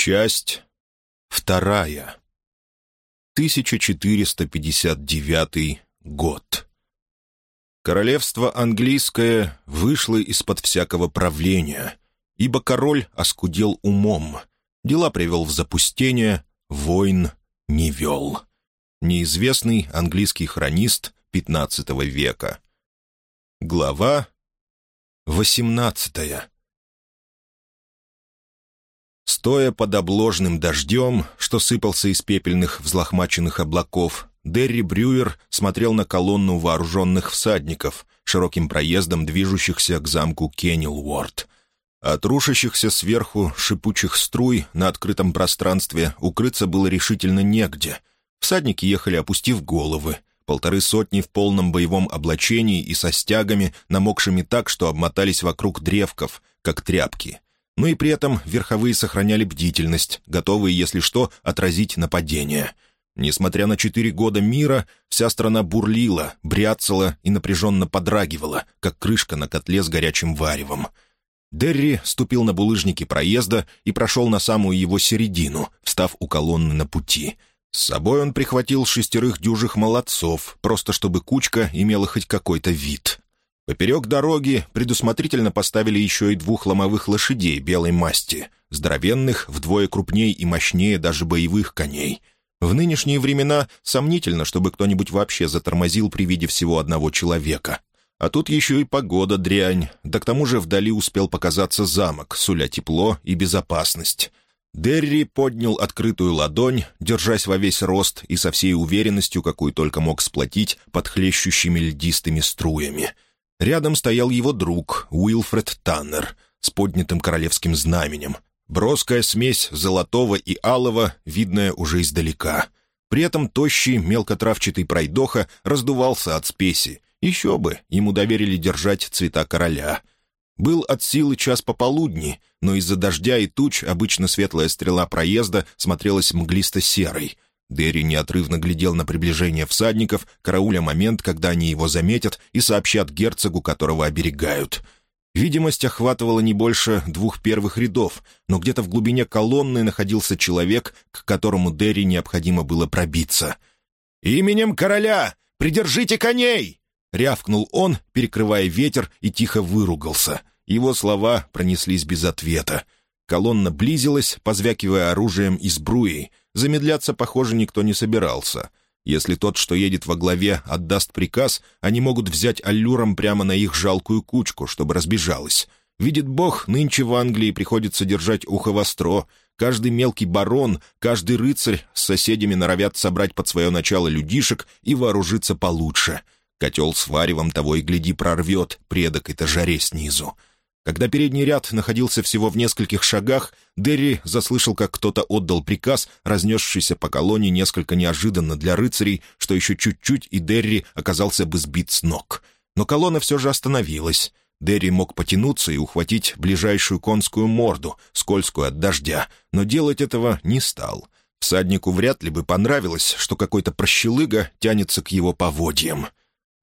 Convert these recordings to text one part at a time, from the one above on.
Часть вторая. 1459 год. Королевство английское вышло из-под всякого правления, ибо король оскудел умом, дела привел в запустение, войн не вел. Неизвестный английский хронист XV века. Глава 18 Стоя под обложенным дождем, что сыпался из пепельных взлохмаченных облаков, Дерри Брюер смотрел на колонну вооруженных всадников, широким проездом движущихся к замку Кеннилуорд. От рушащихся сверху шипучих струй на открытом пространстве укрыться было решительно негде. Всадники ехали, опустив головы. Полторы сотни в полном боевом облачении и со стягами, намокшими так, что обмотались вокруг древков, как тряпки — но и при этом верховые сохраняли бдительность, готовые, если что, отразить нападение. Несмотря на четыре года мира, вся страна бурлила, бряцала и напряженно подрагивала, как крышка на котле с горячим варевом. Дерри ступил на булыжники проезда и прошел на самую его середину, встав у колонны на пути. С собой он прихватил шестерых дюжих молодцов, просто чтобы кучка имела хоть какой-то вид. Поперек дороги предусмотрительно поставили еще и двух ломовых лошадей белой масти, здоровенных, вдвое крупнее и мощнее даже боевых коней. В нынешние времена сомнительно, чтобы кто-нибудь вообще затормозил при виде всего одного человека. А тут еще и погода дрянь, да к тому же вдали успел показаться замок, суля тепло и безопасность. Дерри поднял открытую ладонь, держась во весь рост и со всей уверенностью, какую только мог сплотить под хлещущими льдистыми струями — Рядом стоял его друг Уилфред Таннер с поднятым королевским знаменем. Броская смесь золотого и алого, видная уже издалека. При этом тощий, мелкотравчатый пройдоха раздувался от спеси. Еще бы, ему доверили держать цвета короля. Был от силы час пополудни, но из-за дождя и туч обычно светлая стрела проезда смотрелась мглисто-серой — Дерри неотрывно глядел на приближение всадников, карауля момент, когда они его заметят и сообщат герцогу, которого оберегают. Видимость охватывала не больше двух первых рядов, но где-то в глубине колонны находился человек, к которому Дерри необходимо было пробиться. «Именем короля! Придержите коней!» — рявкнул он, перекрывая ветер, и тихо выругался. Его слова пронеслись без ответа. Колонна близилась, позвякивая оружием и сбруей — Замедляться, похоже, никто не собирался. Если тот, что едет во главе, отдаст приказ, они могут взять аллюром прямо на их жалкую кучку, чтобы разбежалась. Видит Бог, нынче в Англии приходится держать ухо востро. Каждый мелкий барон, каждый рыцарь с соседями норовят собрать под свое начало людишек и вооружиться получше. Котел с варевом того и гляди прорвет, предок это жаре снизу. Когда передний ряд находился всего в нескольких шагах, Дерри заслышал, как кто-то отдал приказ, разнесшийся по колонии несколько неожиданно для рыцарей, что еще чуть-чуть, и Дерри оказался бы сбит с ног. Но колонна все же остановилась. Дерри мог потянуться и ухватить ближайшую конскую морду, скользкую от дождя, но делать этого не стал. Всаднику вряд ли бы понравилось, что какой-то прощелыга тянется к его поводьям.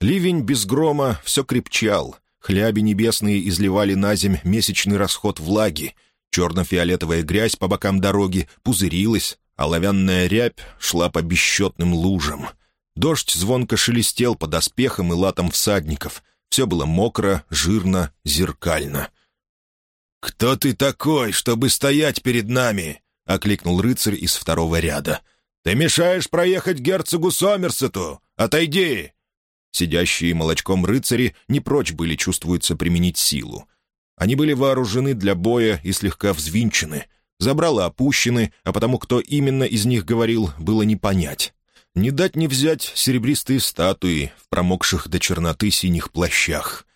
Ливень без грома все крепчал — Хляби небесные изливали на земь месячный расход влаги. Черно-фиолетовая грязь по бокам дороги пузырилась, а оловянная рябь шла по бесчетным лужам. Дождь звонко шелестел под оспехом и латом всадников. Все было мокро, жирно, зеркально. «Кто ты такой, чтобы стоять перед нами?» — окликнул рыцарь из второго ряда. «Ты мешаешь проехать герцогу Сомерсету! Отойди!» Сидящие молочком рыцари не прочь были, чувствуется, применить силу. Они были вооружены для боя и слегка взвинчены. Забрала опущены, а потому кто именно из них говорил, было не понять. Не дать не взять серебристые статуи в промокших до черноты синих плащах.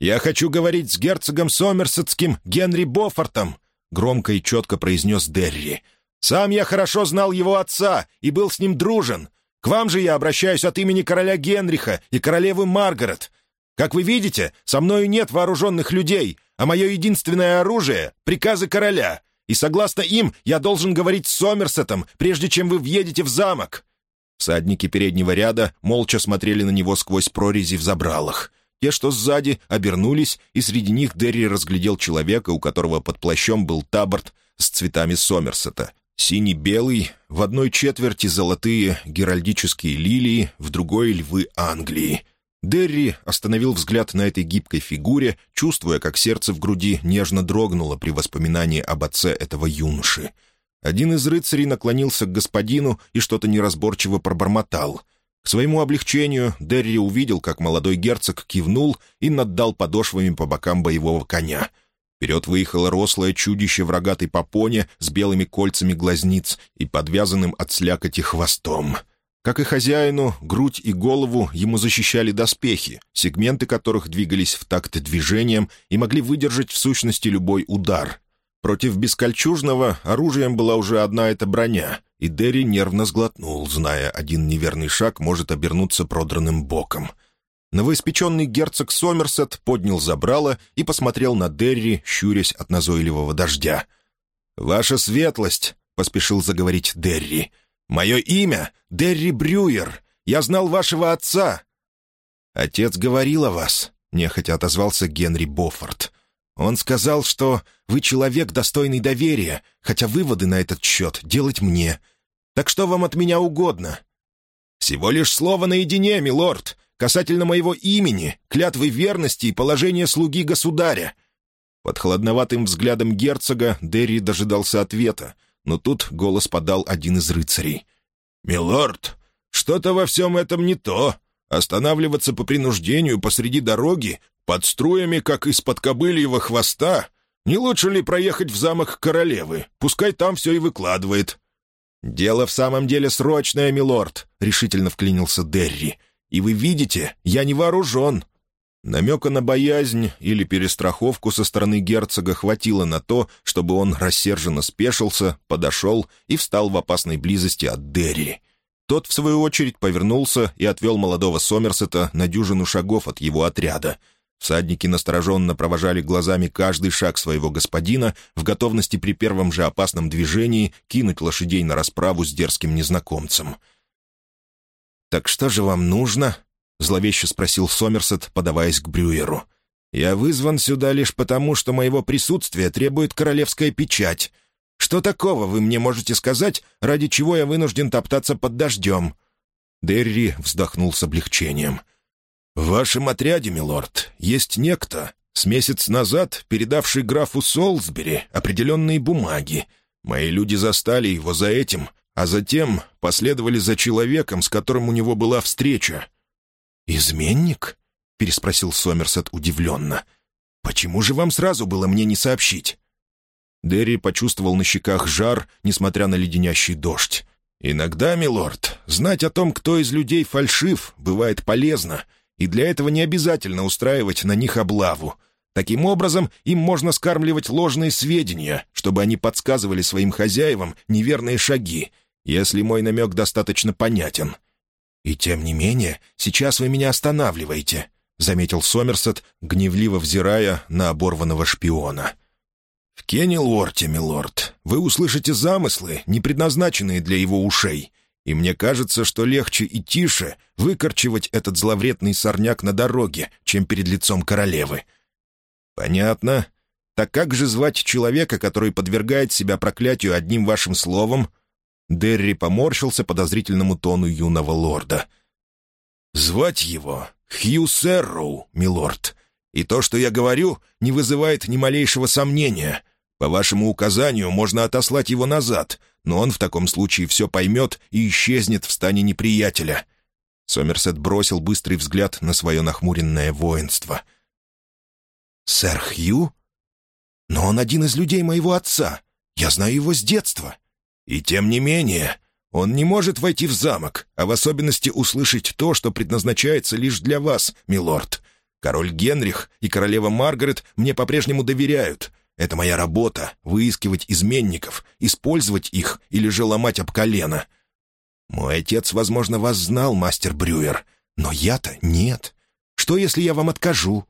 «Я хочу говорить с герцогом Сомерсетским Генри Бофортом», — громко и четко произнес Дерри. «Сам я хорошо знал его отца и был с ним дружен. К вам же я обращаюсь от имени короля Генриха и королевы Маргарет. Как вы видите, со мною нет вооруженных людей, а мое единственное оружие — приказы короля, и согласно им я должен говорить с Сомерсетом, прежде чем вы въедете в замок». Всадники переднего ряда молча смотрели на него сквозь прорези в забралах. те, что сзади, обернулись, и среди них Дерри разглядел человека, у которого под плащом был таборт с цветами Сомерсета. Синий-белый, в одной четверти золотые геральдические лилии, в другой — львы Англии. Дерри остановил взгляд на этой гибкой фигуре, чувствуя, как сердце в груди нежно дрогнуло при воспоминании об отце этого юноши. Один из рыцарей наклонился к господину и что-то неразборчиво пробормотал. К своему облегчению Дерри увидел, как молодой герцог кивнул и наддал подошвами по бокам боевого коня — Вперед выехало рослое чудище в рогатой попоне с белыми кольцами глазниц и подвязанным от слякоти хвостом. Как и хозяину, грудь и голову ему защищали доспехи, сегменты которых двигались в такт движением и могли выдержать в сущности любой удар. Против бескольчужного оружием была уже одна эта броня, и Дерри нервно сглотнул, зная, один неверный шаг может обернуться продранным боком — Новоиспеченный герцог Сомерсет поднял забрало и посмотрел на Дерри, щурясь от назойливого дождя. «Ваша светлость», — поспешил заговорить Дерри, — «мое имя — Дерри Брюер. Я знал вашего отца». «Отец говорил о вас», — нехотя отозвался Генри Боффорд. «Он сказал, что вы человек, достойный доверия, хотя выводы на этот счет делать мне. Так что вам от меня угодно?» «Всего лишь слово наедине, милорд касательно моего имени, клятвы верности и положения слуги государя». Под холодноватым взглядом герцога Дерри дожидался ответа, но тут голос подал один из рыцарей. «Милорд, что-то во всем этом не то. Останавливаться по принуждению посреди дороги, под струями, как из-под кобыльего хвоста, не лучше ли проехать в замок королевы? Пускай там все и выкладывает». «Дело в самом деле срочное, милорд», — решительно вклинился Дерри. И вы видите, я не вооружен». Намека на боязнь или перестраховку со стороны герцога хватило на то, чтобы он рассерженно спешился, подошел и встал в опасной близости от Дерри. Тот, в свою очередь, повернулся и отвел молодого Сомерсета на дюжину шагов от его отряда. Всадники настороженно провожали глазами каждый шаг своего господина в готовности при первом же опасном движении кинуть лошадей на расправу с дерзким незнакомцем — «Так что же вам нужно?» — зловеще спросил Сомерсет, подаваясь к Брюеру. «Я вызван сюда лишь потому, что моего присутствия требует королевская печать. Что такого вы мне можете сказать, ради чего я вынужден топтаться под дождем?» Дерри вздохнул с облегчением. «В вашем отряде, милорд, есть некто, с месяц назад передавший графу Солсбери определенные бумаги. Мои люди застали его за этим а затем последовали за человеком, с которым у него была встреча. «Изменник?» — переспросил Сомерсет удивленно. «Почему же вам сразу было мне не сообщить?» Дерри почувствовал на щеках жар, несмотря на леденящий дождь. «Иногда, милорд, знать о том, кто из людей фальшив, бывает полезно, и для этого не обязательно устраивать на них облаву. Таким образом, им можно скармливать ложные сведения, чтобы они подсказывали своим хозяевам неверные шаги, если мой намек достаточно понятен. «И тем не менее, сейчас вы меня останавливаете», — заметил Сомерсет, гневливо взирая на оборванного шпиона. «В Кеннелуорте, милорд, вы услышите замыслы, не предназначенные для его ушей, и мне кажется, что легче и тише выкорчевать этот зловредный сорняк на дороге, чем перед лицом королевы». «Понятно. Так как же звать человека, который подвергает себя проклятию одним вашим словом?» Дерри поморщился подозрительному тону юного лорда. «Звать его Хью Серроу, милорд. И то, что я говорю, не вызывает ни малейшего сомнения. По вашему указанию можно отослать его назад, но он в таком случае все поймет и исчезнет в стане неприятеля». Сомерсет бросил быстрый взгляд на свое нахмуренное воинство. «Сэр Хью? Но он один из людей моего отца. Я знаю его с детства. И тем не менее, он не может войти в замок, а в особенности услышать то, что предназначается лишь для вас, милорд. Король Генрих и королева Маргарет мне по-прежнему доверяют. Это моя работа — выискивать изменников, использовать их или же ломать об колено. Мой отец, возможно, вас знал, мастер Брюер, но я-то нет. Что, если я вам откажу?»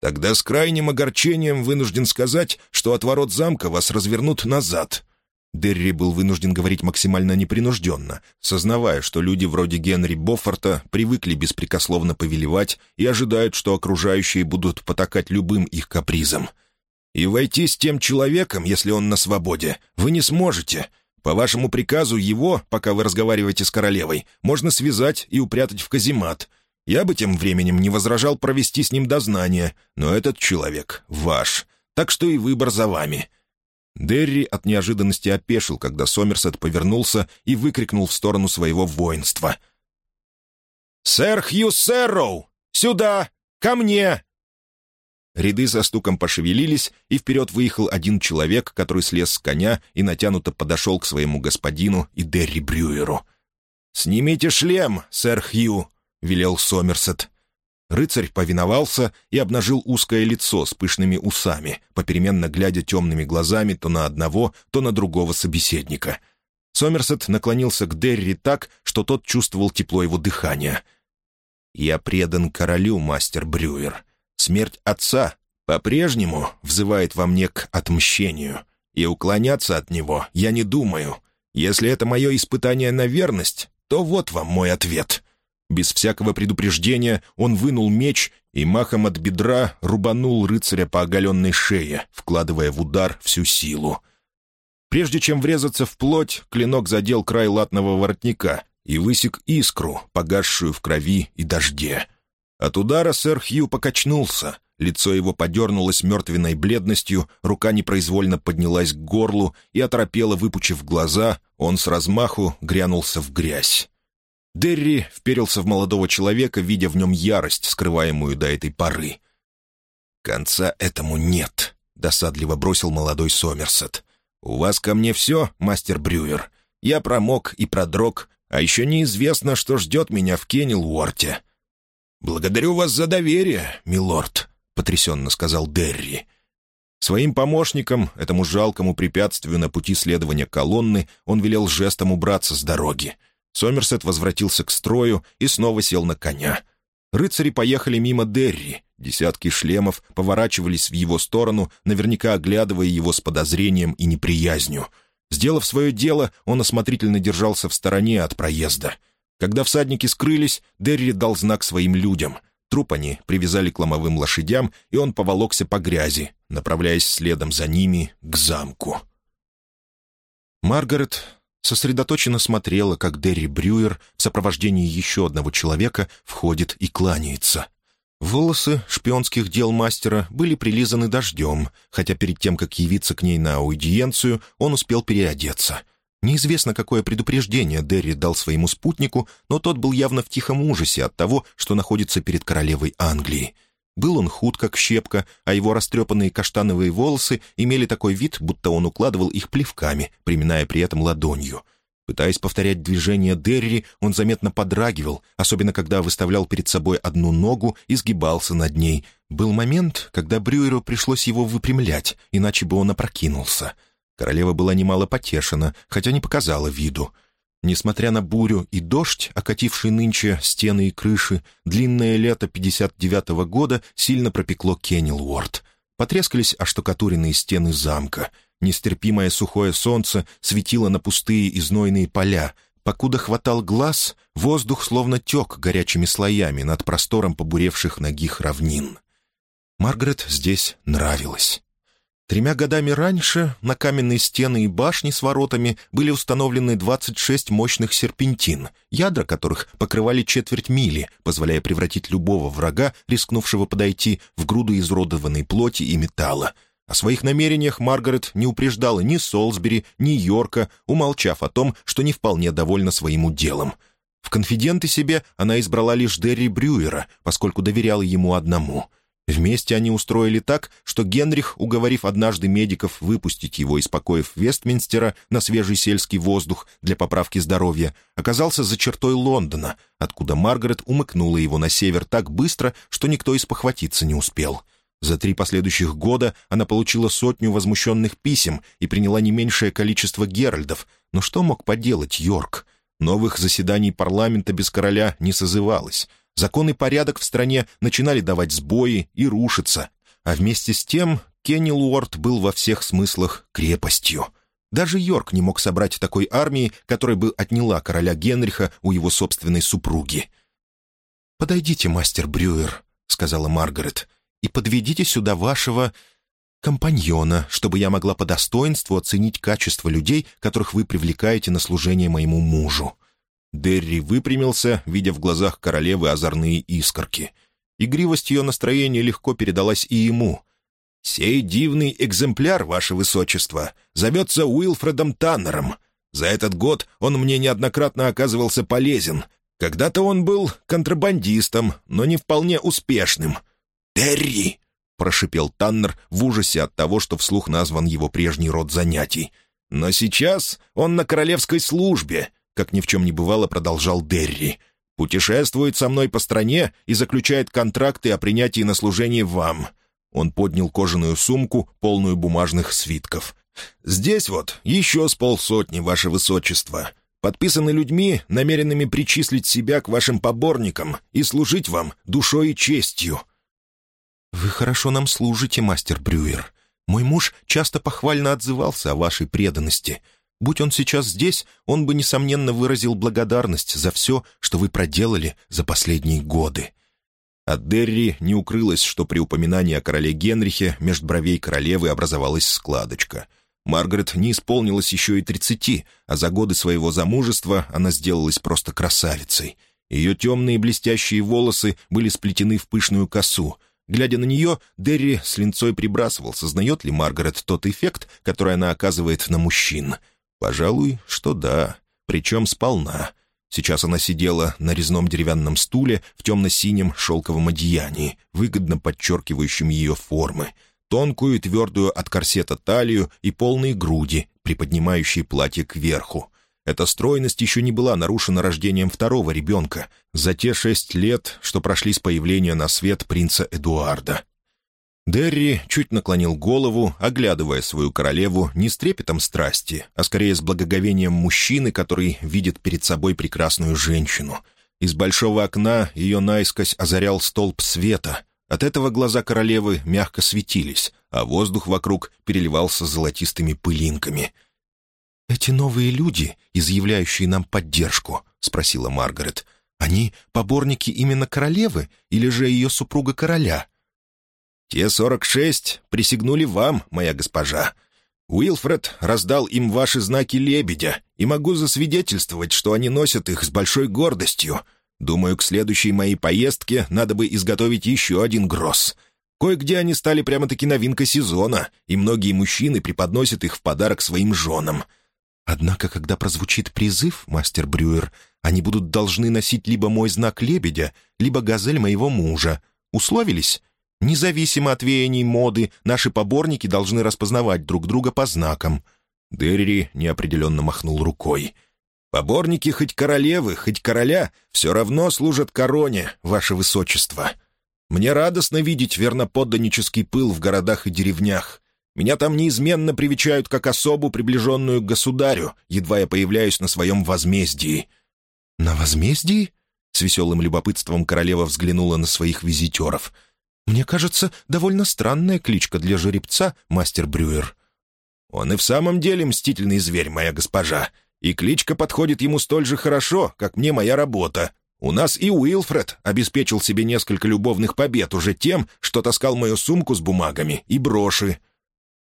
Тогда с крайним огорчением вынужден сказать, что от ворот замка вас развернут назад. Дерри был вынужден говорить максимально непринужденно, сознавая, что люди вроде Генри Боффорта привыкли беспрекословно повелевать и ожидают, что окружающие будут потакать любым их капризам. «И войти с тем человеком, если он на свободе, вы не сможете. По вашему приказу его, пока вы разговариваете с королевой, можно связать и упрятать в каземат. Я бы тем временем не возражал провести с ним дознание, но этот человек ваш, так что и выбор за вами». Дерри от неожиданности опешил, когда Сомерсет повернулся и выкрикнул в сторону своего воинства. «Сэр Хью Сэрроу! Сюда! Ко мне!» Ряды со стуком пошевелились, и вперед выехал один человек, который слез с коня и натянуто подошел к своему господину и Дерри Брюеру. «Снимите шлем, сэр Хью!» — велел Сомерсет. Рыцарь повиновался и обнажил узкое лицо с пышными усами, попеременно глядя темными глазами то на одного, то на другого собеседника. Сомерсет наклонился к Дерри так, что тот чувствовал тепло его дыхания. «Я предан королю, мастер Брюер. Смерть отца по-прежнему взывает во мне к отмщению, и уклоняться от него я не думаю. Если это мое испытание на верность, то вот вам мой ответ». Без всякого предупреждения он вынул меч и махом от бедра рубанул рыцаря по оголенной шее, вкладывая в удар всю силу. Прежде чем врезаться в плоть, клинок задел край латного воротника и высек искру, погасшую в крови и дожде. От удара сэр Хью покачнулся, лицо его подернулось мертвенной бледностью, рука непроизвольно поднялась к горлу и оторопела, выпучив глаза, он с размаху грянулся в грязь. Дерри вперился в молодого человека, видя в нем ярость, скрываемую до этой поры. «Конца этому нет», — досадливо бросил молодой Сомерсет. «У вас ко мне все, мастер Брюер. Я промок и продрог, а еще неизвестно, что ждет меня в Кеннелуорте». «Благодарю вас за доверие, милорд», — потрясенно сказал Дерри. Своим помощникам, этому жалкому препятствию на пути следования колонны, он велел жестом убраться с дороги — Сомерсет возвратился к строю и снова сел на коня. Рыцари поехали мимо Дерри. Десятки шлемов поворачивались в его сторону, наверняка оглядывая его с подозрением и неприязнью. Сделав свое дело, он осмотрительно держался в стороне от проезда. Когда всадники скрылись, Дерри дал знак своим людям. Труп они привязали к ломовым лошадям, и он поволокся по грязи, направляясь следом за ними к замку. Маргарет сосредоточенно смотрела, как Дерри Брюер в сопровождении еще одного человека входит и кланяется. Волосы шпионских дел мастера были прилизаны дождем, хотя перед тем, как явиться к ней на аудиенцию, он успел переодеться. Неизвестно, какое предупреждение Дерри дал своему спутнику, но тот был явно в тихом ужасе от того, что находится перед королевой Англии — был он худ, как щепка, а его растрепанные каштановые волосы имели такой вид, будто он укладывал их плевками, приминая при этом ладонью. Пытаясь повторять движения Дерри, он заметно подрагивал, особенно когда выставлял перед собой одну ногу и сгибался над ней. Был момент, когда Брюеру пришлось его выпрямлять, иначе бы он опрокинулся. Королева была немало потешена, хотя не показала виду. Несмотря на бурю и дождь, окативший нынче стены и крыши, длинное лето 59-го года сильно пропекло Кеннелуорд. Потрескались оштукатуренные стены замка. Нестерпимое сухое солнце светило на пустые и знойные поля. Покуда хватал глаз, воздух словно тек горячими слоями над простором побуревших ногих равнин. Маргарет здесь нравилась. Тремя годами раньше на каменные стены и башни с воротами были установлены 26 мощных серпентин, ядра которых покрывали четверть мили, позволяя превратить любого врага, рискнувшего подойти, в груду изродованной плоти и металла. О своих намерениях Маргарет не упреждала ни Солсбери, ни Йорка, умолчав о том, что не вполне довольна своим уделом. В конфиденты себе она избрала лишь Дерри Брюера, поскольку доверяла ему одному — Вместе они устроили так, что Генрих, уговорив однажды медиков выпустить его из покоев Вестминстера на свежий сельский воздух для поправки здоровья, оказался за чертой Лондона, откуда Маргарет умыкнула его на север так быстро, что никто из похватиться не успел. За три последующих года она получила сотню возмущенных писем и приняла не меньшее количество геральдов, но что мог поделать Йорк? Новых заседаний парламента без короля не созывалось — Закон и порядок в стране начинали давать сбои и рушиться, а вместе с тем Кенни Луорд был во всех смыслах крепостью. Даже Йорк не мог собрать такой армии, которая бы отняла короля Генриха у его собственной супруги. «Подойдите, мастер Брюер», — сказала Маргарет, — «и подведите сюда вашего компаньона, чтобы я могла по достоинству оценить качество людей, которых вы привлекаете на служение моему мужу». Дерри выпрямился, видя в глазах королевы озорные искорки. Игривость ее настроения легко передалась и ему. «Сей дивный экземпляр, ваше высочество, зовется Уилфредом Таннером. За этот год он мне неоднократно оказывался полезен. Когда-то он был контрабандистом, но не вполне успешным. «Дерри!» — прошипел Таннер в ужасе от того, что вслух назван его прежний род занятий. «Но сейчас он на королевской службе», — как ни в чем не бывало, продолжал Дерри. «Путешествует со мной по стране и заключает контракты о принятии на служение вам». Он поднял кожаную сумку, полную бумажных свитков. «Здесь вот еще с полсотни, ваше высочество. Подписаны людьми, намеренными причислить себя к вашим поборникам и служить вам душой и честью». «Вы хорошо нам служите, мастер Брюер. Мой муж часто похвально отзывался о вашей преданности. Будь он сейчас здесь, он бы, несомненно, выразил благодарность за все, что вы проделали за последние годы». От Дерри не укрылось, что при упоминании о короле Генрихе между бровей королевы образовалась складочка. Маргарет не исполнилось еще и тридцати, а за годы своего замужества она сделалась просто красавицей. Ее темные блестящие волосы были сплетены в пышную косу — Глядя на нее, Дерри с линцой прибрасывал, сознает ли Маргарет тот эффект, который она оказывает на мужчин. Пожалуй, что да, причем сполна. Сейчас она сидела на резном деревянном стуле в темно-синем шелковом одеянии, выгодно подчеркивающем ее формы, тонкую и твердую от корсета талию и полные груди, приподнимающие платье кверху. Эта стройность еще не была нарушена рождением второго ребенка за те шесть лет, что прошли с появления на свет принца Эдуарда. Дерри чуть наклонил голову, оглядывая свою королеву не с трепетом страсти, а скорее с благоговением мужчины, который видит перед собой прекрасную женщину. Из большого окна ее наискось озарял столб света. От этого глаза королевы мягко светились, а воздух вокруг переливался золотистыми пылинками — «Эти новые люди, изъявляющие нам поддержку?» — спросила Маргарет. «Они поборники именно королевы или же ее супруга короля?» «Те сорок шесть присягнули вам, моя госпожа. Уилфред раздал им ваши знаки лебедя, и могу засвидетельствовать, что они носят их с большой гордостью. Думаю, к следующей моей поездке надо бы изготовить еще один гроз. Кое-где они стали прямо-таки новинкой сезона, и многие мужчины преподносят их в подарок своим женам». Однако, когда прозвучит призыв, мастер Брюер, они будут должны носить либо мой знак лебедя, либо газель моего мужа. Условились? Независимо от веяний моды, наши поборники должны распознавать друг друга по знакам». Дерри неопределенно махнул рукой. «Поборники хоть королевы, хоть короля все равно служат короне, ваше высочество. Мне радостно видеть верноподданнический пыл в городах и деревнях. Меня там неизменно привечают как особу, приближенную к государю, едва я появляюсь на своем возмездии». «На возмездии?» — с веселым любопытством королева взглянула на своих визитеров. «Мне кажется, довольно странная кличка для жеребца, мастер Брюер». «Он и в самом деле мстительный зверь, моя госпожа, и кличка подходит ему столь же хорошо, как мне моя работа. У нас и Уилфред обеспечил себе несколько любовных побед уже тем, что таскал мою сумку с бумагами и броши».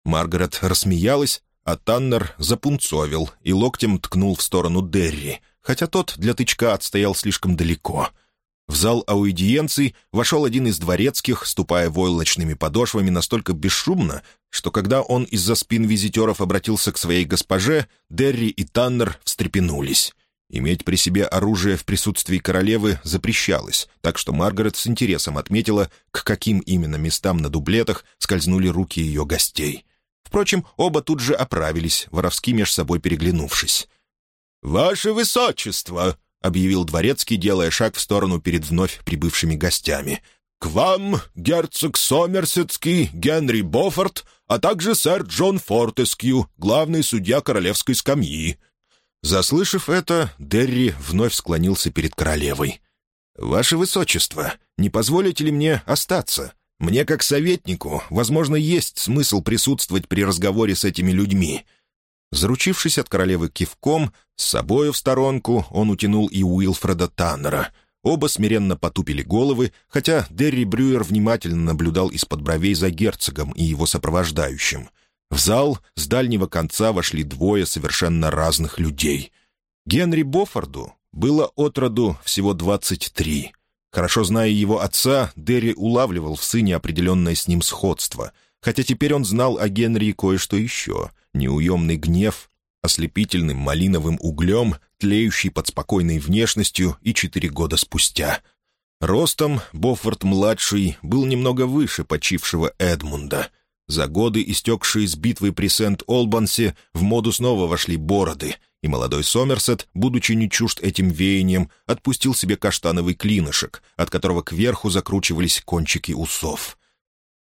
Маргарет рассмеялась, а Таннер запунцовил и локтем ткнул в сторону Дерри, хотя тот для тычка отстоял слишком далеко. В зал аудиенций вошел один из дворецких, ступая войлочными подошвами настолько бесшумно, что когда он из-за спин визитеров обратился к своей госпоже, Дерри и Таннер встрепенулись. Иметь при себе оружие в присутствии королевы запрещалось, так что Маргарет с интересом отметила, к каким именно местам на дублетах скользнули руки ее гостей. Впрочем, оба тут же оправились, воровски меж собой переглянувшись. «Ваше Высочество!» — объявил дворецкий, делая шаг в сторону перед вновь прибывшими гостями. «К вам герцог Сомерсетский Генри Боффорд, а также сэр Джон Фортескью, главный судья королевской скамьи». Заслышав это, Дерри вновь склонился перед королевой. «Ваше Высочество, не позволите ли мне остаться? Мне, как советнику, возможно, есть смысл присутствовать при разговоре с этими людьми». Заручившись от королевы кивком, с собою в сторонку он утянул и Уилфреда Таннера. Оба смиренно потупили головы, хотя Дерри Брюер внимательно наблюдал из-под бровей за герцогом и его сопровождающим. В зал с дальнего конца вошли двое совершенно разных людей. Генри Боффорду было от роду всего двадцать три. Хорошо зная его отца, Дерри улавливал в сыне определенное с ним сходство, хотя теперь он знал о Генри кое-что еще — неуемный гнев, ослепительным малиновым углем, тлеющий под спокойной внешностью и четыре года спустя. Ростом Боффорд-младший был немного выше почившего Эдмунда. За годы, истекшие с битвы при Сент-Олбансе, в моду снова вошли бороды, и молодой Сомерсет, будучи не чужд этим веянием, отпустил себе каштановый клинышек, от которого кверху закручивались кончики усов.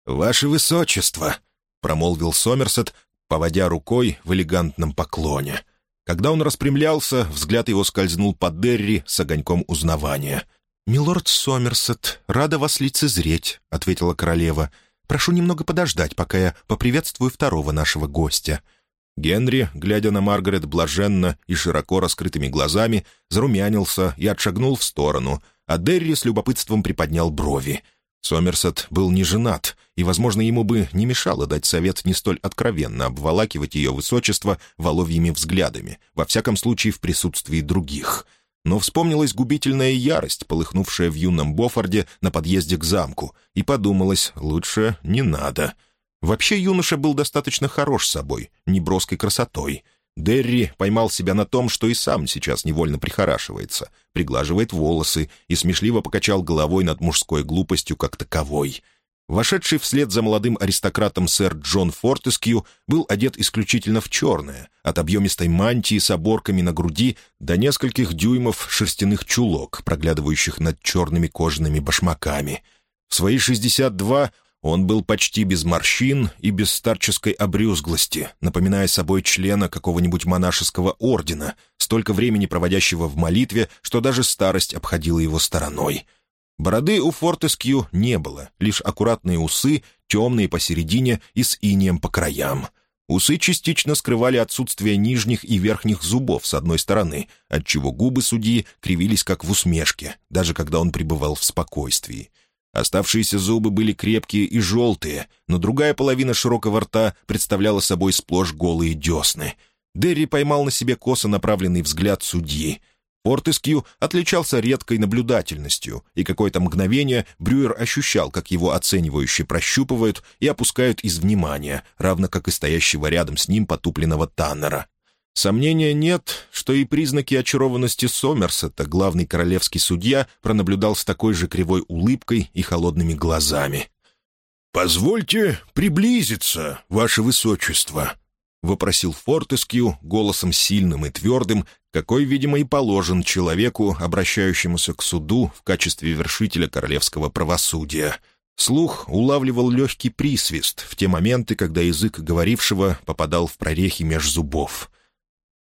«Ваше Высочество!» — промолвил Сомерсет, поводя рукой в элегантном поклоне. Когда он распрямлялся, взгляд его скользнул по Дерри с огоньком узнавания. «Милорд Сомерсет, рада вас лицезреть», — ответила королева. «Прошу немного подождать, пока я поприветствую второго нашего гостя». Генри, глядя на Маргарет блаженно и широко раскрытыми глазами, зарумянился и отшагнул в сторону, а Дерри с любопытством приподнял брови. Сомерсет был не женат, и, возможно, ему бы не мешало дать совет не столь откровенно обволакивать ее высочество воловьими взглядами, во всяком случае в присутствии других. Но вспомнилась губительная ярость, полыхнувшая в юном Бофорде на подъезде к замку, и подумалось, лучше не надо. Вообще юноша был достаточно хорош собой, неброской красотой — Дерри поймал себя на том, что и сам сейчас невольно прихорашивается, приглаживает волосы и смешливо покачал головой над мужской глупостью как таковой. Вошедший вслед за молодым аристократом сэр Джон Фортескью был одет исключительно в черное, от объемистой мантии с оборками на груди до нескольких дюймов шерстяных чулок, проглядывающих над черными кожаными башмаками. В свои 62 он был почти без морщин и без старческой обрюзглости, напоминая собой члена какого-нибудь монашеского ордена, столько времени проводящего в молитве, что даже старость обходила его стороной. Бороды у Фортескью не было, лишь аккуратные усы, темные посередине и с инием по краям. Усы частично скрывали отсутствие нижних и верхних зубов с одной стороны, отчего губы судьи кривились как в усмешке, даже когда он пребывал в спокойствии. Оставшиеся зубы были крепкие и желтые, но другая половина широкого рта представляла собой сплошь голые десны. Дерри поймал на себе косо направленный взгляд судьи. Фортескью отличался редкой наблюдательностью, и какое-то мгновение Брюер ощущал, как его оценивающе прощупывают и опускают из внимания, равно как и стоящего рядом с ним потупленного Таннера. Сомнения нет, что и признаки очарованности Сомерсета главный королевский судья пронаблюдал с такой же кривой улыбкой и холодными глазами. «Позвольте приблизиться, ваше высочество», — вопросил Фортескью голосом сильным и твердым, какой, видимо, и положен человеку, обращающемуся к суду в качестве вершителя королевского правосудия. Слух улавливал легкий присвист в те моменты, когда язык говорившего попадал в прорехи меж зубов.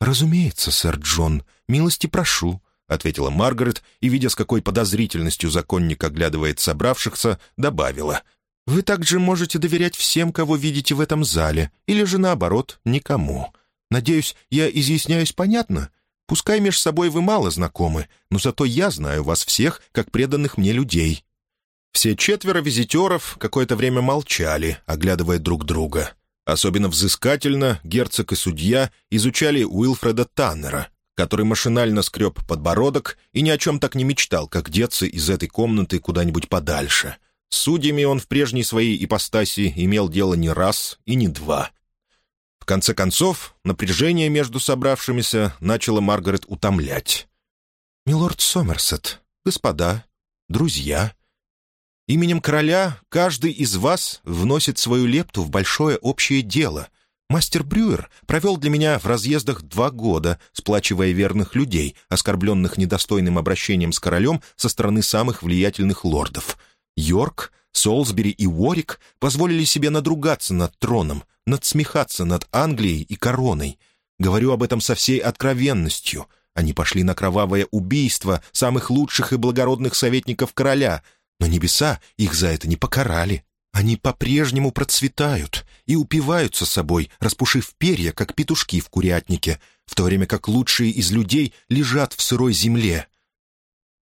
«Разумеется, сэр Джон, милости прошу», — ответила Маргарет и, видя, с какой подозрительностью законник оглядывает собравшихся, добавила. «Вы также можете доверять всем, кого видите в этом зале, или же, наоборот, никому. Надеюсь, я изъясняюсь понятно? Пускай меж собой вы мало знакомы, но зато я знаю вас всех, как преданных мне людей». Все четверо визитеров какое-то время молчали, оглядывая друг друга. Особенно взыскательно герцог и судья изучали Уилфреда Таннера, который машинально скреб подбородок и ни о чем так не мечтал, как деться из этой комнаты куда-нибудь подальше. С судьями он в прежней своей ипостаси имел дело не раз и не два. В конце концов, напряжение между собравшимися начало Маргарет утомлять. «Милорд Сомерсет, господа, друзья», Именем короля каждый из вас вносит свою лепту в большое общее дело. Мастер Брюер провел для меня в разъездах два года, сплачивая верных людей, оскорбленных недостойным обращением с королем со стороны самых влиятельных лордов. Йорк, Солсбери и Уорик позволили себе надругаться над троном, надсмехаться над Англией и короной. Говорю об этом со всей откровенностью. Они пошли на кровавое убийство самых лучших и благородных советников короля — но небеса их за это не покарали. Они по-прежнему процветают, и упиваются собой, распушив перья, как петушки в курятнике, в то время как лучшие из людей лежат в сырой земле.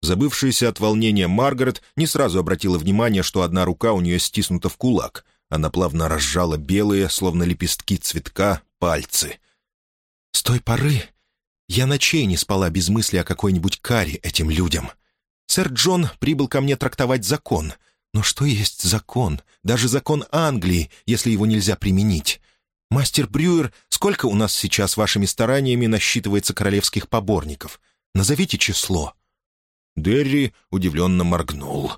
Забывшаяся от волнения Маргарет не сразу обратила внимание, что одна рука у нее стиснута в кулак. Она плавно разжала белые, словно лепестки цветка, пальцы. «С той поры я ночей не спала без мысли о какой-нибудь каре этим людям. Сэр Джон прибыл ко мне трактовать закон. Но что есть закон? Даже закон Англии, если его нельзя применить. Мастер Брюер, сколько у нас сейчас вашими стараниями насчитывается королевских поборников? Назовите число». Дерри удивленно моргнул.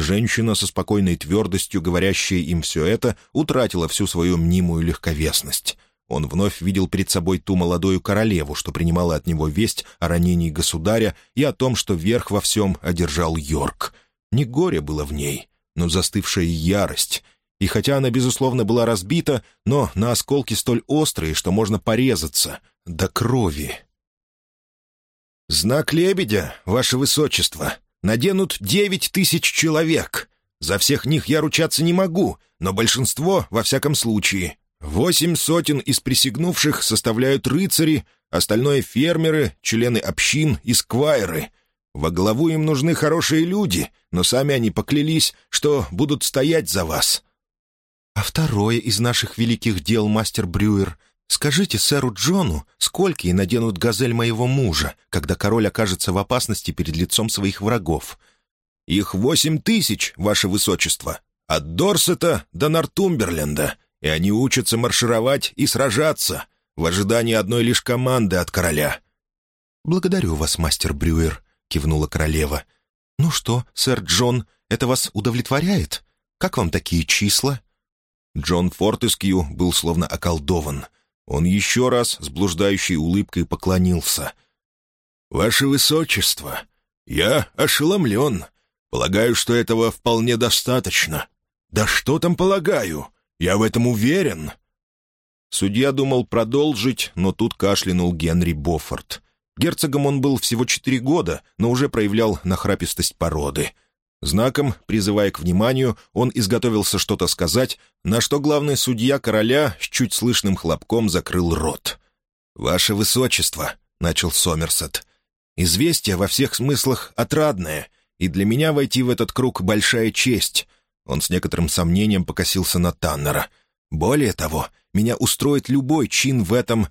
Женщина со спокойной твердостью, говорящая им все это, утратила всю свою мнимую легковесность. Он вновь видел перед собой ту молодую королеву, что принимала от него весть о ранении государя и о том, что верх во всем одержал Йорк. Не горе было в ней, но застывшая ярость. И хотя она, безусловно, была разбита, но на осколки столь острые, что можно порезаться до крови. «Знак лебедя, ваше высочество, наденут девять тысяч человек. За всех них я ручаться не могу, но большинство, во всяком случае. Восемь сотен из присягнувших составляют рыцари, остальное — фермеры, члены общин и сквайры. Во главу им нужны хорошие люди, но сами они поклялись, что будут стоять за вас». «А второе из наших великих дел, мастер Брюер — Скажите сэру Джону, сколько и наденут газель моего мужа, когда король окажется в опасности перед лицом своих врагов?» «Их восемь тысяч, ваше высочество, от Дорсета до Нортумберленда, и они учатся маршировать и сражаться в ожидании одной лишь команды от короля». «Благодарю вас, мастер Брюер», — кивнула королева. «Ну что, сэр Джон, это вас удовлетворяет? Как вам такие числа?» Джон Фортескью был словно околдован — он еще раз с блуждающей улыбкой поклонился. «Ваше Высочество, я ошеломлен. Полагаю, что этого вполне достаточно. Да что там полагаю? Я в этом уверен». Судья думал продолжить, но тут кашлянул Генри Боффорд. Герцогом он был всего четыре года, но уже проявлял нахрапистость породы — Знаком, призывая к вниманию, он изготовился что-то сказать, на что главный судья короля с чуть слышным хлопком закрыл рот. «Ваше Высочество», — начал Сомерсет, — «известие во всех смыслах отрадное, и для меня войти в этот круг — большая честь». Он с некоторым сомнением покосился на Таннера. «Более того, меня устроит любой чин в этом,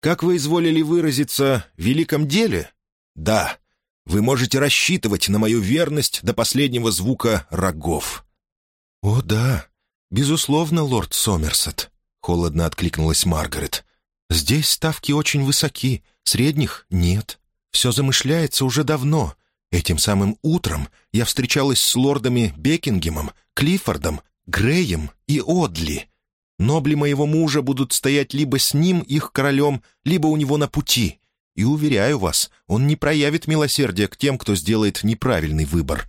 как вы изволили выразиться, великом деле?» «Да, вы можете рассчитывать на мою верность до последнего звука рогов». «О, да, безусловно, лорд Сомерсет», — холодно откликнулась Маргарет. «Здесь ставки очень высоки, средних нет. Все замышляется уже давно. Этим самым утром я встречалась с лордами Бекингемом, Клиффордом, Греем и Одли. Нобли моего мужа будут стоять либо с ним, их королем, либо у него на пути. И уверяю вас, он не проявит милосердия к тем, кто сделает неправильный выбор».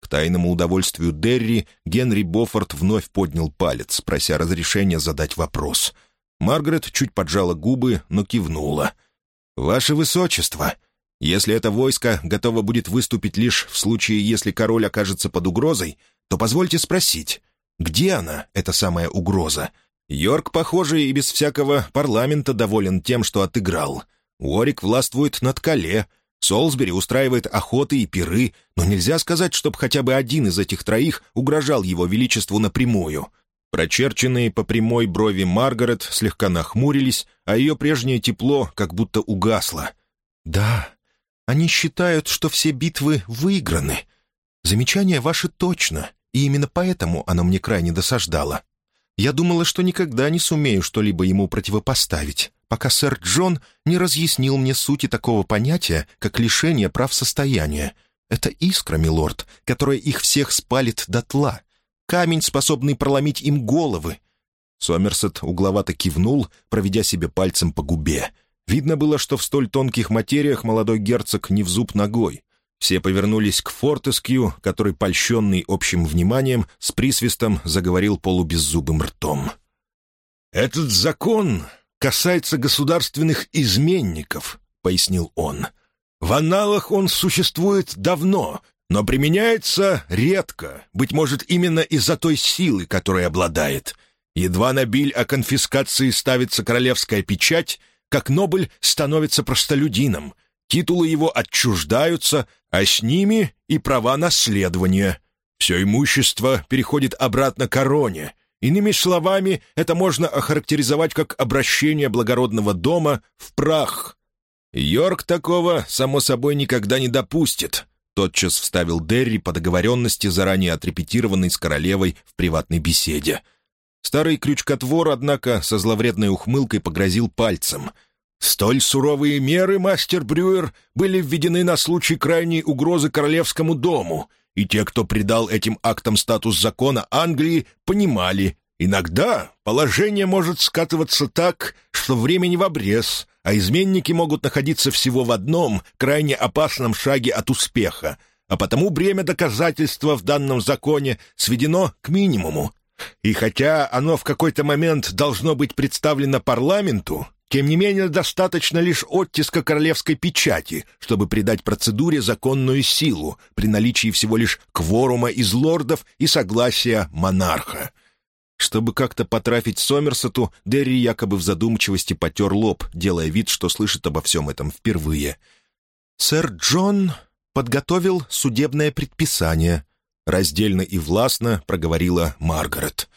К тайному удовольствию Дерри Генри Боффорд вновь поднял палец, прося разрешения задать вопрос. Маргарет чуть поджала губы, но кивнула. «Ваше Высочество, если это войско готово будет выступить лишь в случае, если король окажется под угрозой, то позвольте спросить, где она, эта самая угроза? Йорк, похоже, и без всякого парламента доволен тем, что отыграл. Уорик властвует над Кале, Солсбери устраивает охоты и пиры, но нельзя сказать, чтобы хотя бы один из этих троих угрожал его величеству напрямую. Прочерченные по прямой брови Маргарет слегка нахмурились, а ее прежнее тепло как будто угасло. «Да, они считают, что все битвы выиграны. Замечание ваше точно, и именно поэтому оно мне крайне досаждало. Я думала, что никогда не сумею что-либо ему противопоставить пока сэр Джон не разъяснил мне сути такого понятия, как лишение прав состояния. Это искра, милорд, которая их всех спалит дотла. Камень, способный проломить им головы. Сомерсет угловато кивнул, проведя себе пальцем по губе. Видно было, что в столь тонких материях молодой герцог не в зуб ногой. Все повернулись к Фортескью, который, польщенный общим вниманием, с присвистом заговорил полубеззубым ртом. «Этот закон касается государственных изменников», — пояснил он. «В аналах он существует давно, но применяется редко, быть может, именно из-за той силы, которой обладает. Едва на биль о конфискации ставится королевская печать, как Нобль становится простолюдином. Титулы его отчуждаются, а с ними и права наследования. Все имущество переходит обратно короне. Иными словами, это можно охарактеризовать как обращение благородного дома в прах. Йорк такого, само собой, никогда не допустит. Тотчас вставил Дерри по договоренности, заранее отрепетированной с королевой в приватной беседе. Старый крючкотвор, однако, со зловредной ухмылкой погрозил пальцем. «Столь суровые меры, мастер Брюер, были введены на случай крайней угрозы королевскому дому, и те, кто придал этим актам статус закона Англии, понимали, иногда положение может скатываться так, что времени в обрез, а изменники могут находиться всего в одном, крайне опасном шаге от успеха, а потому бремя доказательства в данном законе сведено к минимуму, и хотя оно в какой-то момент должно быть представлено парламенту, тем не менее достаточно лишь оттиска королевской печати, чтобы придать процедуре законную силу при наличии всего лишь кворума из лордов и согласия монарха. Чтобы как-то потрафить Сомерсету, Дерри якобы в задумчивости потер лоб, делая вид, что слышит обо всем этом впервые. «Сэр Джон подготовил судебное предписание», — раздельно и властно проговорила Маргарет.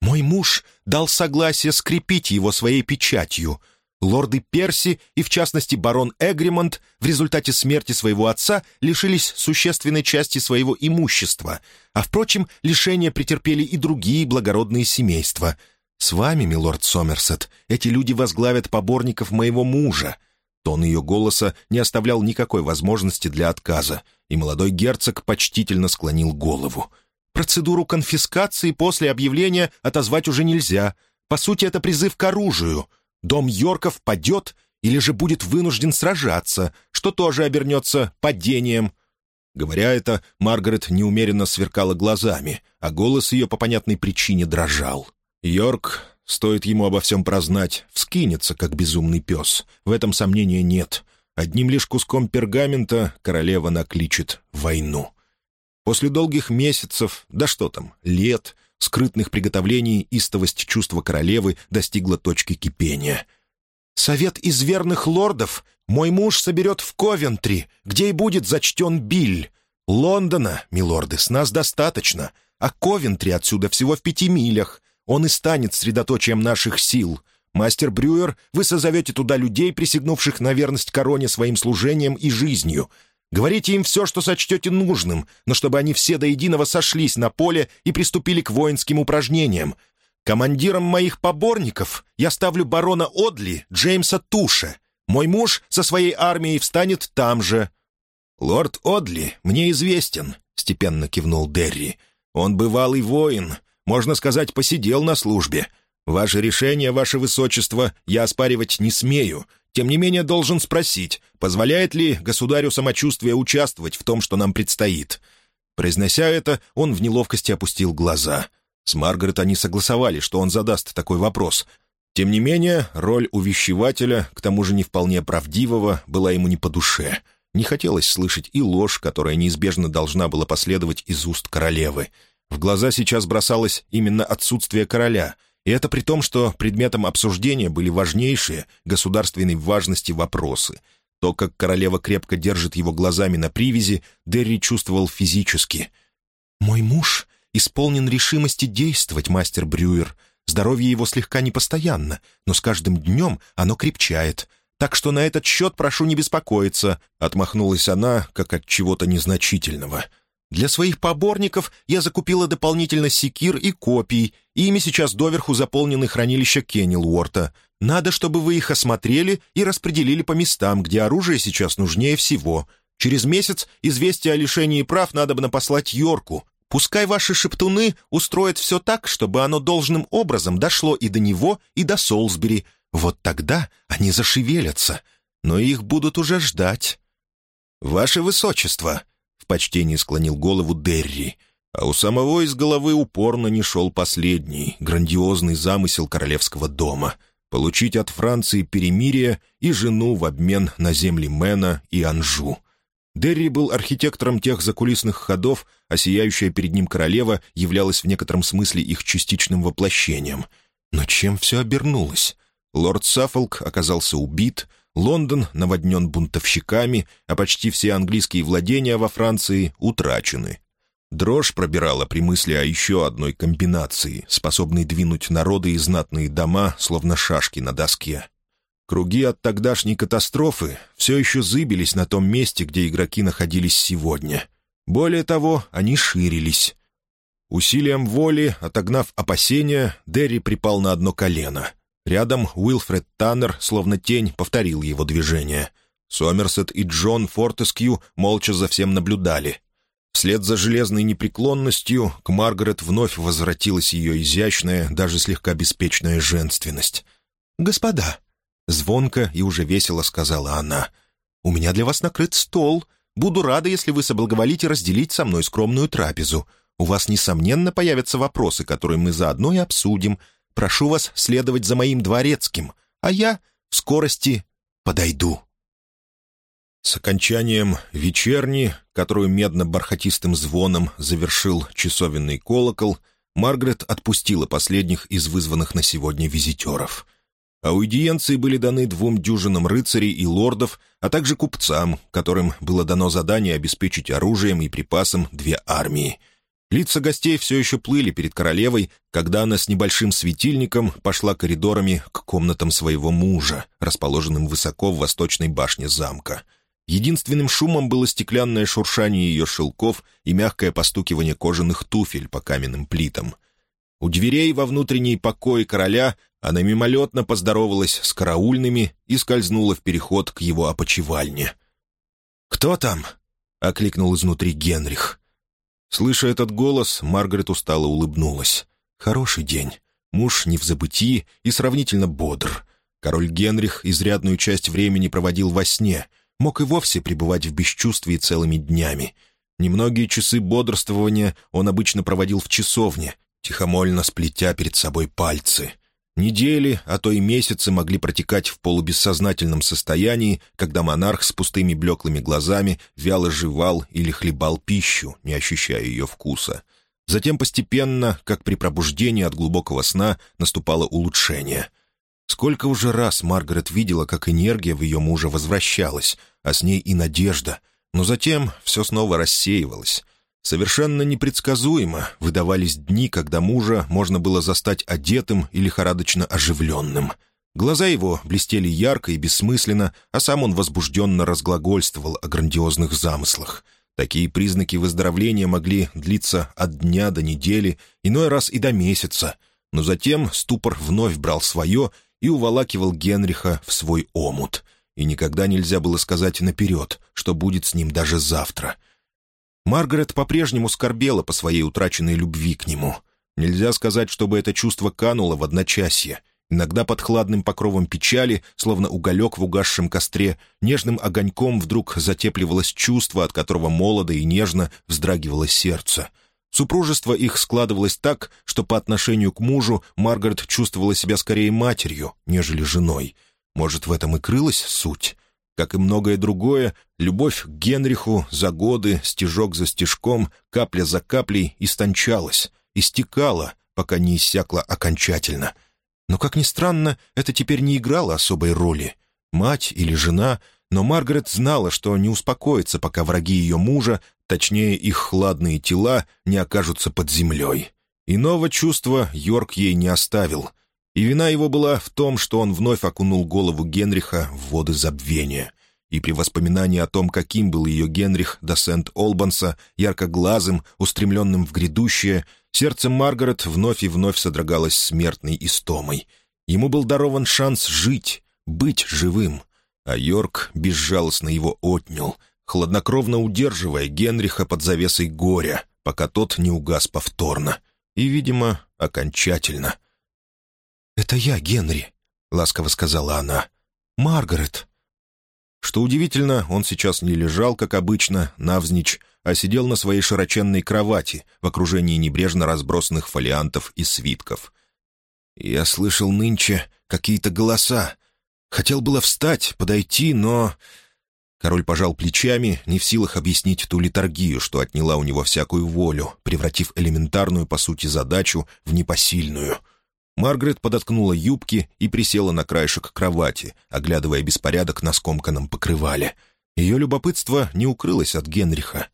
«Мой муж дал согласие скрепить его своей печатью. Лорды Перси и, в частности, барон Эгримонт в результате смерти своего отца лишились существенной части своего имущества, а, впрочем, лишения претерпели и другие благородные семейства. С вами, милорд Сомерсет, эти люди возглавят поборников моего мужа. Тон ее голоса не оставлял никакой возможности для отказа, и молодой герцог почтительно склонил голову. «Процедуру конфискации после объявления отозвать уже нельзя. По сути, это призыв к оружию. Дом Йорков падет или же будет вынужден сражаться, что тоже обернется падением». Говоря это, Маргарет неумеренно сверкала глазами, а голос ее по понятной причине дрожал. Йорк Стоит ему обо всем прознать, вскинется, как безумный пес. В этом сомнения нет. Одним лишь куском пергамента королева накличет войну. После долгих месяцев, да что там, лет, скрытных приготовлений истовость чувства королевы достигла точки кипения. «Совет из верных лордов мой муж соберет в Ковентри, где и будет зачтен Биль. Лондона, милорды, с нас достаточно, а Ковентри отсюда всего в пяти милях. Он и станет средоточием наших сил. Мастер Брюер, вы созовете туда людей, присягнувших на верность короне своим служением и жизнью. Говорите им все, что сочтете нужным, но чтобы они все до единого сошлись на поле и приступили к воинским упражнениям. Командиром моих поборников я ставлю барона Одли Джеймса Туша. Мой муж со своей армией встанет там же». «Лорд Одли мне известен», — степенно кивнул Дерри. «Он бывалый воин, можно сказать, посидел на службе. Ваше решение, ваше высочество, я оспаривать не смею. Тем не менее, должен спросить, позволяет ли государю самочувствие участвовать в том, что нам предстоит?» Произнося это, он в неловкости опустил глаза. С Маргарет они согласовали, что он задаст такой вопрос. Тем не менее, роль увещевателя, к тому же не вполне правдивого, была ему не по душе. Не хотелось слышать и ложь, которая неизбежно должна была последовать из уст королевы. В глаза сейчас бросалось именно отсутствие короля, и это при том, что предметом обсуждения были важнейшие, государственной важности вопросы. То, как королева крепко держит его глазами на привязи, Дерри чувствовал физически. «Мой муж исполнен решимости действовать, мастер Брюер. Здоровье его слегка непостоянно, но с каждым днем оно крепчает. Так что на этот счет прошу не беспокоиться», — отмахнулась она, как от чего-то незначительного. Для своих поборников я закупила дополнительно секир и копий, и ими сейчас доверху заполнены хранилища Кеннелуорта. Надо, чтобы вы их осмотрели и распределили по местам, где оружие сейчас нужнее всего. Через месяц известие о лишении прав надо бы напослать Йорку. Пускай ваши шептуны устроят все так, чтобы оно должным образом дошло и до него, и до Солсбери. Вот тогда они зашевелятся, но их будут уже ждать. «Ваше Высочество!» В почтении склонил голову Дерри, а у самого из головы упорно не шел последний, грандиозный замысел королевского дома — получить от Франции перемирие и жену в обмен на земли Мэна и Анжу. Дерри был архитектором тех закулисных ходов, а сияющая перед ним королева являлась в некотором смысле их частичным воплощением. Но чем все обернулось? Лорд Саффолк оказался убит, Лондон наводнен бунтовщиками, а почти все английские владения во Франции утрачены. Дрожь пробирала при мысли о еще одной комбинации, способной двинуть народы и знатные дома, словно шашки на доске. Круги от тогдашней катастрофы все еще зыбились на том месте, где игроки находились сегодня. Более того, они ширились. Усилием воли, отогнав опасения, Дерри припал на одно колено. Рядом Уилфред Таннер, словно тень, повторил его движение. Сомерсет и Джон Фортескью молча за всем наблюдали. Вслед за железной непреклонностью к Маргарет вновь возвратилась ее изящная, даже слегка беспечная женственность. «Господа», Звонко и уже весело сказала она. «У меня для вас накрыт стол. Буду рада, если вы соблаговолите разделить со мной скромную трапезу. У вас, несомненно, появятся вопросы, которые мы заодно и обсудим. Прошу вас следовать за моим дворецким, а я в скорости подойду». С окончанием вечерни, которую медно-бархатистым звоном завершил часовенный колокол, Маргарет отпустила последних из вызванных на сегодня визитеров — Аудиенции были даны двум дюжинам рыцарей и лордов, а также купцам, которым было дано задание обеспечить оружием и припасом две армии. Лица гостей все еще плыли перед королевой, когда она с небольшим светильником пошла коридорами к комнатам своего мужа, расположенным высоко в восточной башне замка. Единственным шумом было стеклянное шуршание ее шелков и мягкое постукивание кожаных туфель по каменным плитам. У дверей во внутренний покой короля она мимолетно поздоровалась с караульными и скользнула в переход к его опочивальне. «Кто там?» — окликнул изнутри Генрих. Слыша этот голос, Маргарет устало улыбнулась. «Хороший день. Муж не в забытии и сравнительно бодр. Король Генрих изрядную часть времени проводил во сне, мог и вовсе пребывать в бесчувствии целыми днями. Немногие часы бодрствования он обычно проводил в часовне, тихомольно сплетя перед собой пальцы — Недели, а то и месяцы могли протекать в полубессознательном состоянии, когда монарх с пустыми блеклыми глазами вяло жевал или хлебал пищу, не ощущая ее вкуса. Затем постепенно, как при пробуждении от глубокого сна, наступало улучшение. Сколько уже раз Маргарет видела, как энергия в ее мужа возвращалась, а с ней и надежда, но затем все снова рассеивалось — Совершенно непредсказуемо выдавались дни, когда мужа можно было застать одетым и лихорадочно оживленным. Глаза его блестели ярко и бессмысленно, а сам он возбужденно разглагольствовал о грандиозных замыслах. Такие признаки выздоровления могли длиться от дня до недели, иной раз и до месяца, но затем ступор вновь брал свое и уволакивал Генриха в свой омут. И никогда нельзя было сказать наперед, что будет с ним даже завтра — Маргарет по-прежнему скорбела по своей утраченной любви к нему. Нельзя сказать, чтобы это чувство кануло в одночасье. Иногда под хладным покровом печали, словно уголек в угасшем костре, нежным огоньком вдруг затепливалось чувство, от которого молодо и нежно вздрагивало сердце. Супружество их складывалось так, что по отношению к мужу Маргарет чувствовала себя скорее матерью, нежели женой. Может, в этом и крылась суть? Как и многое другое, любовь к Генриху за годы, стежок за стежком, капля за каплей истончалась, истекала, пока не иссякла окончательно. Но, как ни странно, это теперь не играло особой роли. Мать или жена, но Маргарет знала, что не успокоится, пока враги ее мужа, точнее их хладные тела, не окажутся под землей. Иного чувства Йорк ей не оставил — и вина его была в том, что он вновь окунул голову Генриха в воды забвения. И при воспоминании о том, каким был ее Генрих до Сент-Олбанса, яркоглазым, устремленным в грядущее, сердце Маргарет вновь и вновь содрогалось смертной истомой. Ему был дарован шанс жить, быть живым, а Йорк безжалостно его отнял, хладнокровно удерживая Генриха под завесой горя, пока тот не угас повторно. И, видимо, окончательно — «Это я, Генри», — ласково сказала она. «Маргарет». Что удивительно, он сейчас не лежал, как обычно, навзничь, а сидел на своей широченной кровати в окружении небрежно разбросанных фолиантов и свитков. «Я слышал нынче какие-то голоса. Хотел было встать, подойти, но...» Король пожал плечами, не в силах объяснить ту литургию, что отняла у него всякую волю, превратив элементарную, по сути, задачу в непосильную. Маргарет подоткнула юбки и присела на краешек кровати, оглядывая беспорядок на скомканном покрывале. Ее любопытство не укрылось от Генриха.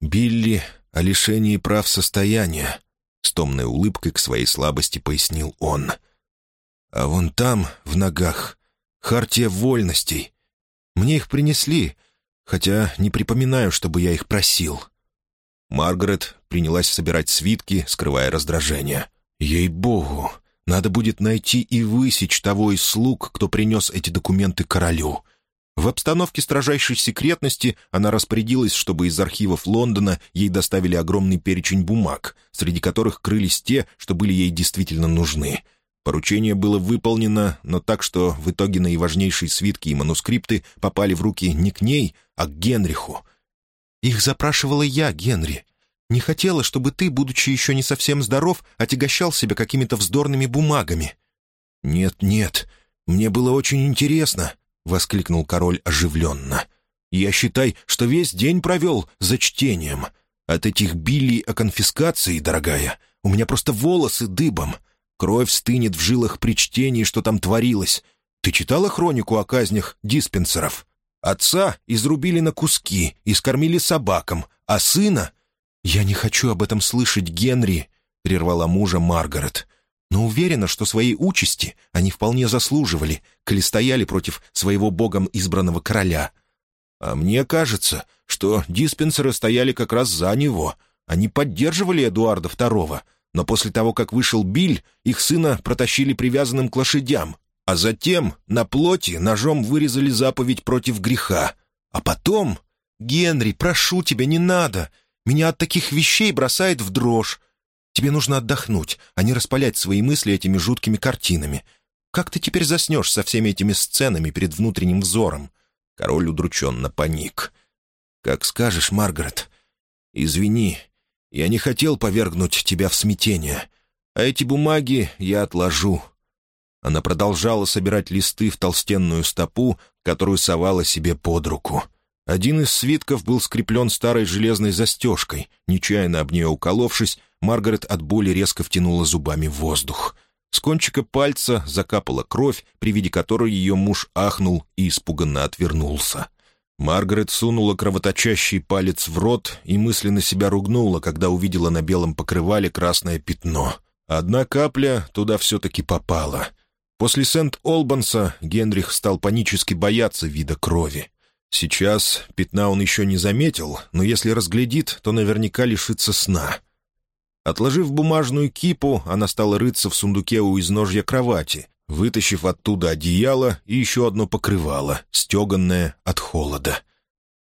«Билли о лишении прав состояния», — с томной улыбкой к своей слабости пояснил он. «А вон там, в ногах, хартия вольностей. Мне их принесли, хотя не припоминаю, чтобы я их просил». Маргарет принялась собирать свитки, скрывая раздражение. «Ей-богу, надо будет найти и высечь того из слуг, кто принес эти документы королю. В обстановке строжайшей секретности она распорядилась, чтобы из архивов Лондона ей доставили огромный перечень бумаг, среди которых крылись те, что были ей действительно нужны. Поручение было выполнено, но так, что в итоге наиважнейшие свитки и манускрипты попали в руки не к ней, а к Генриху. «Их запрашивала я, Генри. Не хотела, чтобы ты, будучи еще не совсем здоров, отягощал себя какими-то вздорными бумагами». «Нет, нет, мне было очень интересно», — воскликнул король оживленно. «Я считай, что весь день провел за чтением. От этих билий о конфискации, дорогая, у меня просто волосы дыбом. Кровь стынет в жилах при чтении, что там творилось. Ты читала хронику о казнях диспенсеров? Отца изрубили на куски и скормили собакам, а сына... «Я не хочу об этом слышать, Генри», — прервала мужа Маргарет но уверена, что своей участи они вполне заслуживали, коли стояли против своего богом избранного короля. А мне кажется, что диспенсеры стояли как раз за него. Они поддерживали Эдуарда II, но после того, как вышел Биль, их сына протащили привязанным к лошадям, а затем на плоти ножом вырезали заповедь против греха. А потом... «Генри, прошу тебя, не надо! Меня от таких вещей бросает в дрожь. Тебе нужно отдохнуть, а не распалять свои мысли этими жуткими картинами. Как ты теперь заснешь со всеми этими сценами перед внутренним взором?» Король удрученно паник. «Как скажешь, Маргарет. Извини, я не хотел повергнуть тебя в смятение. А эти бумаги я отложу». Она продолжала собирать листы в толстенную стопу, которую совала себе под руку. Один из свитков был скреплен старой железной застежкой. Нечаянно об нее уколовшись, Маргарет от боли резко втянула зубами воздух. С кончика пальца закапала кровь, при виде которой ее муж ахнул и испуганно отвернулся. Маргарет сунула кровоточащий палец в рот и мысленно себя ругнула, когда увидела на белом покрывале красное пятно. Одна капля туда все-таки попала. После Сент-Олбанса Генрих стал панически бояться вида крови. Сейчас пятна он еще не заметил, но если разглядит, то наверняка лишится сна — Отложив бумажную кипу, она стала рыться в сундуке у изножья кровати, вытащив оттуда одеяло и еще одно покрывало, стеганное от холода.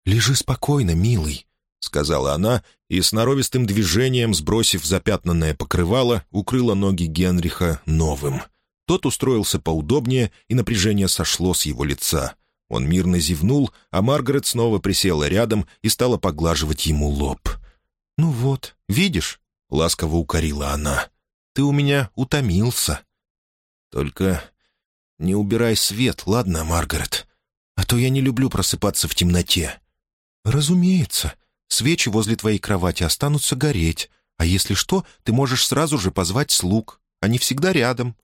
«Лежи спокойно, милый», — сказала она, и с норовистым движением, сбросив запятнанное покрывало, укрыла ноги Генриха новым. Тот устроился поудобнее, и напряжение сошло с его лица. Он мирно зевнул, а Маргарет снова присела рядом и стала поглаживать ему лоб. «Ну вот, видишь, — ласково укорила она. «Ты у меня утомился». «Только не убирай свет, ладно, Маргарет? А то я не люблю просыпаться в темноте». «Разумеется. Свечи возле твоей кровати останутся гореть. А если что, ты можешь сразу же позвать слуг. Они всегда рядом».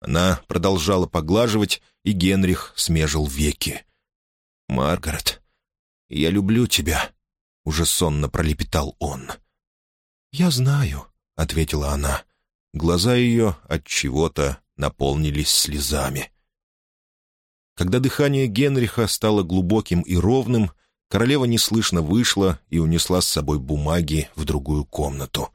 Она продолжала поглаживать, и Генрих смежил веки. «Маргарет, я люблю тебя», — уже сонно пролепетал он. «Я знаю», — ответила она. Глаза ее от чего-то наполнились слезами. Когда дыхание Генриха стало глубоким и ровным, королева неслышно вышла и унесла с собой бумаги в другую комнату.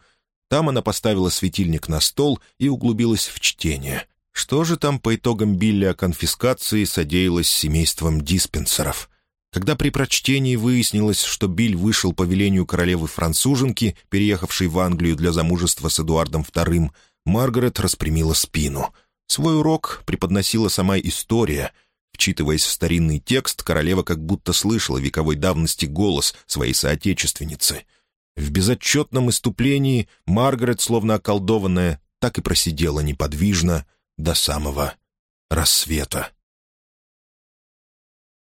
Там она поставила светильник на стол и углубилась в чтение. Что же там по итогам Билли о конфискации содеялось семейством диспенсеров? Когда при прочтении выяснилось, что Биль вышел по велению королевы-француженки, переехавшей в Англию для замужества с Эдуардом II, Маргарет распрямила спину. Свой урок преподносила сама история. Вчитываясь в старинный текст, королева как будто слышала вековой давности голос своей соотечественницы. В безотчетном иступлении Маргарет, словно околдованная, так и просидела неподвижно до самого рассвета.